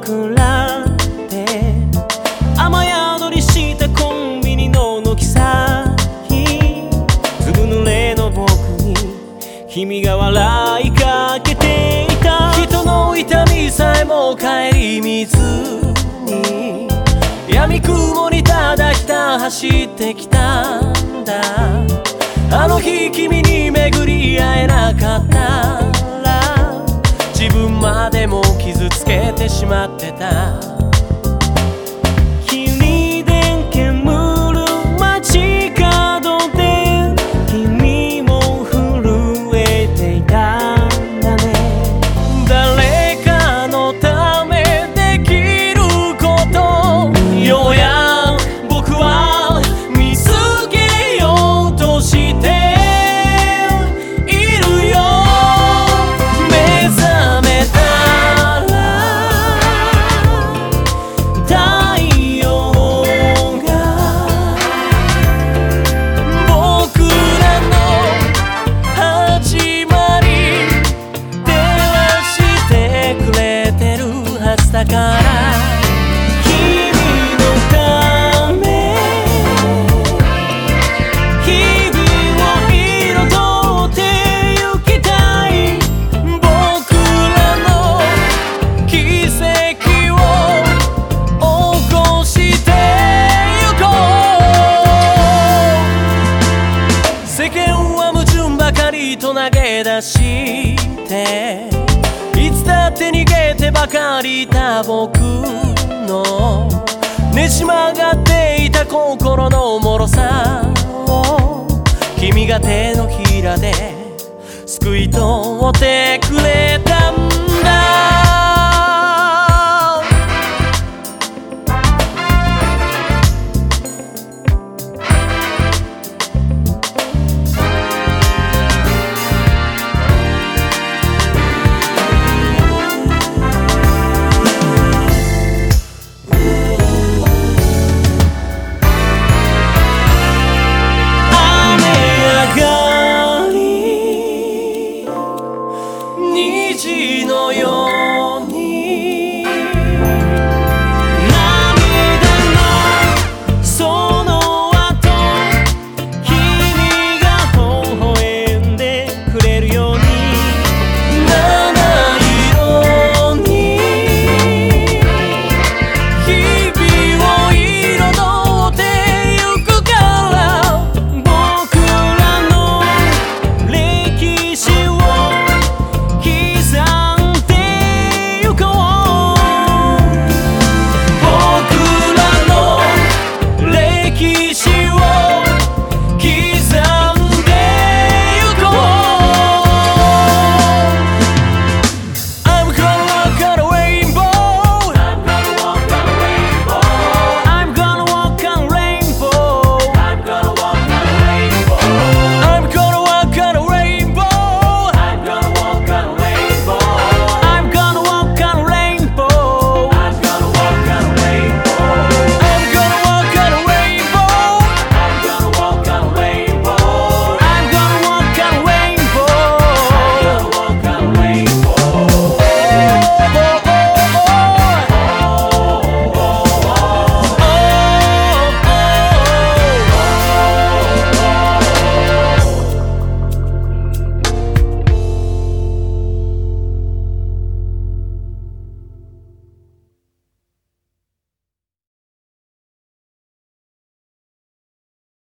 僕らって雨宿りしたコンビニの軒先ずぶ濡れの僕に君が笑いかけていた。人の痛みさえも顧みずに闇雲にただひた走ってきたんだ。あの日君に巡り会えしまってた。だから君のため日々を彩ってゆきたい僕らの奇跡を起こしてゆこう。世間は矛盾ばかりと投げ出してだって逃げてばかりいた僕の。ねじ曲がっていた心のおもろさを。君が手のひらですくい取って